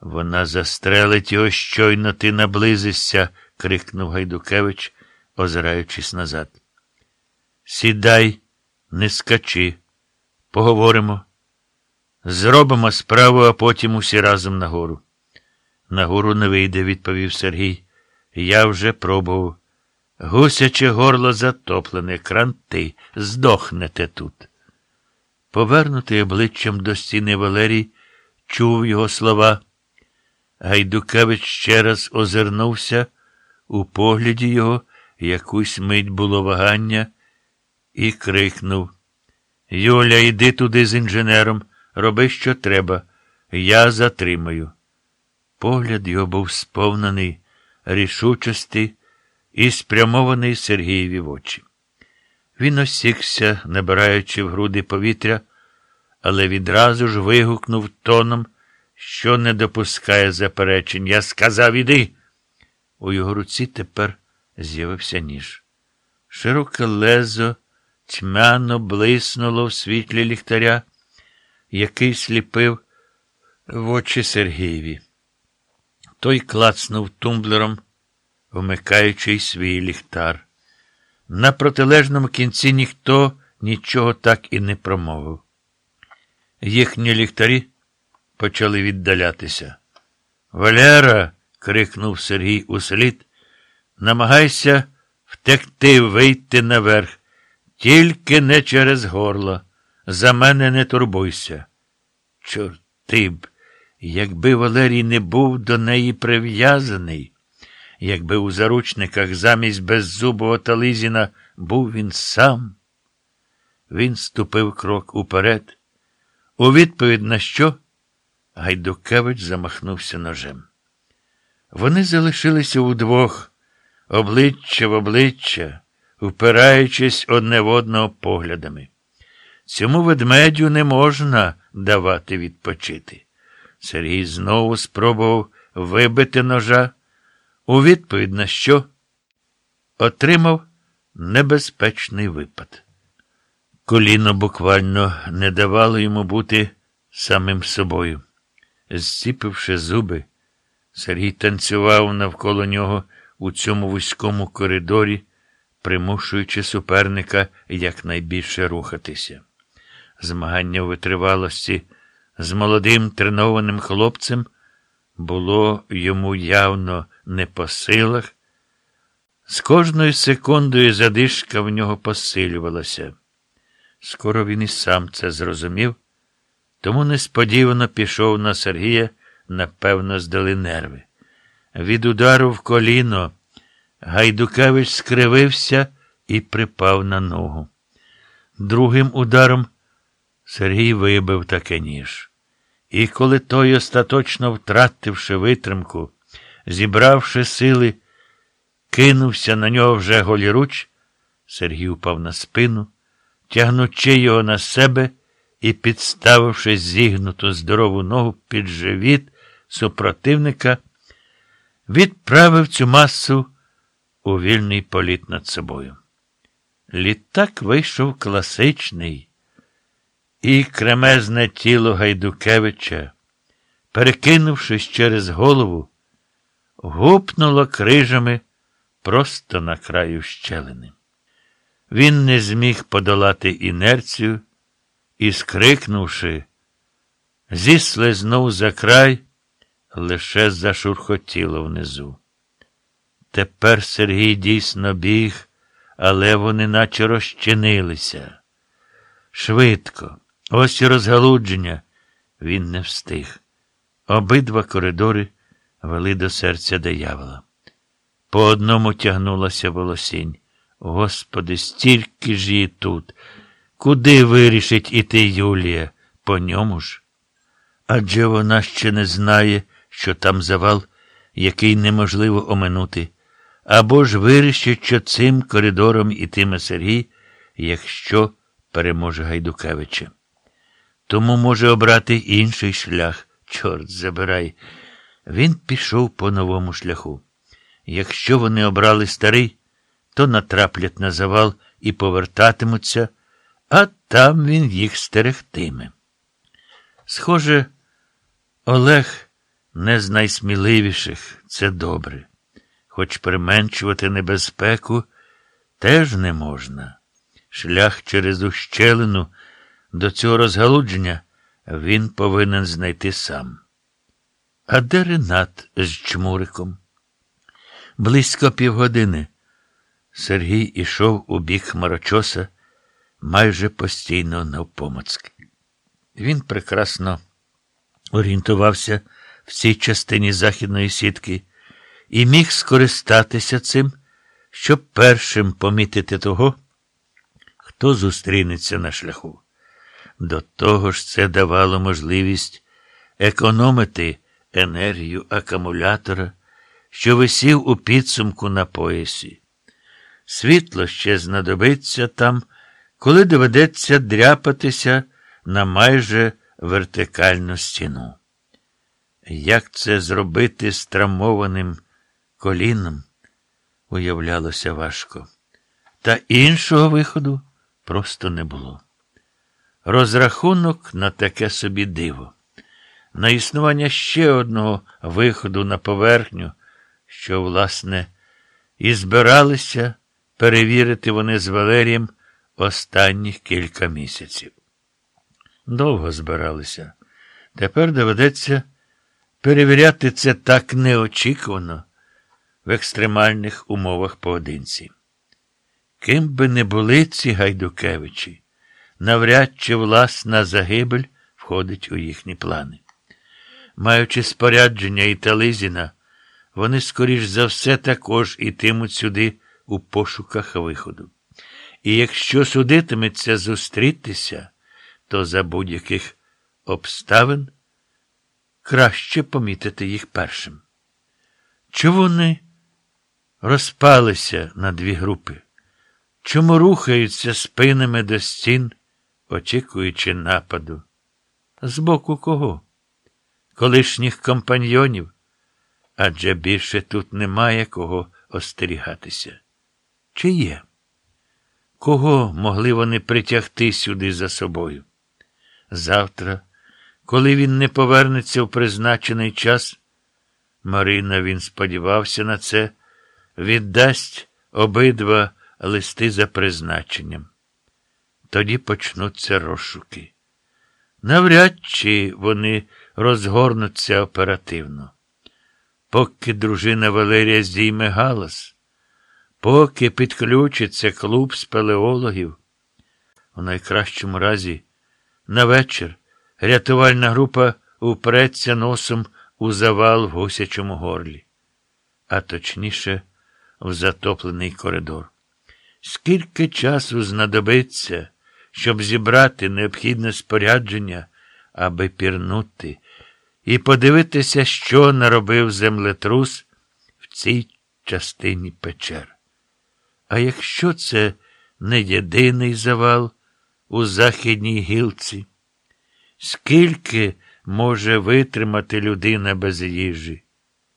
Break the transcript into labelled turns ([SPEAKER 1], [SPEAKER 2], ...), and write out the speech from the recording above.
[SPEAKER 1] Вона застрелить його щойно ти наблизишся, крикнув Гайдукевич, озираючись назад. Сідай, не скачи. Поговоримо. Зробимо справу, а потім усі разом нагору. Нагору не вийде, відповів Сергій. Я вже пробував. Гусяче горло затоплене, кранти, здохнете тут. Повернутий обличчям до стіни Валерій чув його слова. Гайдукевич ще раз озирнувся, у погляді його якусь мить було вагання, і крикнув Юля, йди туди з інженером, роби, що треба. Я затримаю. Погляд його був сповнений рішучості і спрямований Сергієві в очі. Він осікся, набираючи в груди повітря, але відразу ж вигукнув тоном, що не допускає заперечень. Я сказав іди. У його руці тепер з'явився ніж. Широке лезо тьмяно блиснуло в світлі ліхтаря, який сліпив в очі Сергієві. Той клацнув тумблером, вмикаючи свій ліхтар. На протилежному кінці ніхто нічого так і не промовив. Їхні ліхтарі почали віддалятися. Валера. крикнув Сергій услід. Намагайся втекти, вийти наверх. Тільки не через горло. За мене не турбуйся. Чорти б, якби Валерій не був до неї прив'язаний, якби у заручниках замість беззубого тализіна був він сам. Він ступив крок уперед. У відповідь на що Гайдукевич замахнувся ножем. Вони залишилися удвох, обличчя в обличчя, впираючись одне в одного поглядами. Цьому ведмедю не можна давати відпочити. Сергій знову спробував вибити ножа, у відповідь на що отримав небезпечний випад. Коліно буквально не давало йому бути самим собою. Зціпивши зуби, Сергій танцював навколо нього у цьому вузькому коридорі, примушуючи суперника якнайбільше рухатися. Змагання витривалості з молодим тренованим хлопцем було йому явно не по силах. З кожною секундою задишка в нього посилювалася. Скоро він і сам це зрозумів, тому несподівано пішов на Сергія, напевно, здали нерви. Від удару в коліно Гайдукевич скривився і припав на ногу. Другим ударом Сергій вибив таке ніж. І коли той, остаточно втративши витримку, зібравши сили, кинувся на нього вже голіруч, Сергій упав на спину, тягнучи його на себе і, підставивши зігнуту здорову ногу під живіт супротивника, відправив цю масу у вільний політ над собою. Літак вийшов класичний, і кремезне тіло Гайдукевича, перекинувшись через голову, гупнуло крижами просто на краю щелини. Він не зміг подолати інерцію і, скрикнувши, зіслизнув за край, лише зашурхотіло внизу. Тепер Сергій дійсно біг, але вони наче розчинилися. Швидко, ось і розгалудження. Він не встиг. Обидва коридори вели до серця диявола. По одному тягнулася волосінь. Господи, стільки ж її тут. Куди вирішить іти Юлія? По ньому ж? Адже вона ще не знає, що там завал, який неможливо оминути. Або ж вирішить, що цим коридором ітиме Сергій, якщо переможе Гайдукевича. Тому може обрати інший шлях. Чорт забирай. Він пішов по новому шляху. Якщо вони обрали старий, то натраплять на завал і повертатимуться, а там він їх стерегтиме. Схоже, Олег не з найсміливіших це добре, хоч применшувати небезпеку теж не можна. Шлях через ущелину до цього розгалудження він повинен знайти сам. А де Ренат з чмуриком? Близько півгодини Сергій ішов у бік хмарочоса майже постійно навпомацьки. Він прекрасно орієнтувався в цій частині західної сітки і міг скористатися цим, щоб першим помітити того, хто зустрінеться на шляху. До того ж, це давало можливість економити енергію акумулятора, що висів у підсумку на поясі. Світло ще знадобиться там, коли доведеться дряпатися на майже вертикальну стіну. Як це зробити з травмованим коліном, уявлялося важко. Та іншого виходу просто не було. Розрахунок на таке собі диво, на існування ще одного виходу на поверхню, що, власне, і збиралися перевірити вони з Валерієм останніх кілька місяців. Довго збиралися. Тепер доведеться перевіряти це так неочікувано в екстремальних умовах поодинці. Ким би не були ці Гайдукевичі, навряд чи власна загибель входить у їхні плани. Маючи спорядження і тализіна, вони, скоріш за все, також ітимуть сюди у пошуках виходу. І якщо судитиметься зустрітися, то за будь-яких обставин краще помітити їх першим. Чому вони розпалися на дві групи? Чому рухаються спинами до стін, очікуючи нападу? З боку кого? Колишніх компаньйонів? Адже більше тут немає кого остерігатися. Чи є? Кого могли вони притягти сюди за собою? Завтра, коли він не повернеться в призначений час, Марина, він сподівався на це, віддасть обидва листи за призначенням. Тоді почнуться розшуки. Навряд чи вони розгорнуться оперативно. Поки дружина Валерія здійме галас, поки підключиться клуб спелеологів, у найкращому разі, на вечір рятувальна група упреться носом у завал в гусячому горлі, а точніше, в затоплений коридор. Скільки часу знадобиться, щоб зібрати необхідне спорядження, аби пірнути, і подивитися, що наробив землетрус в цій частині печер. А якщо це не єдиний завал у західній гілці, скільки може витримати людина без їжі?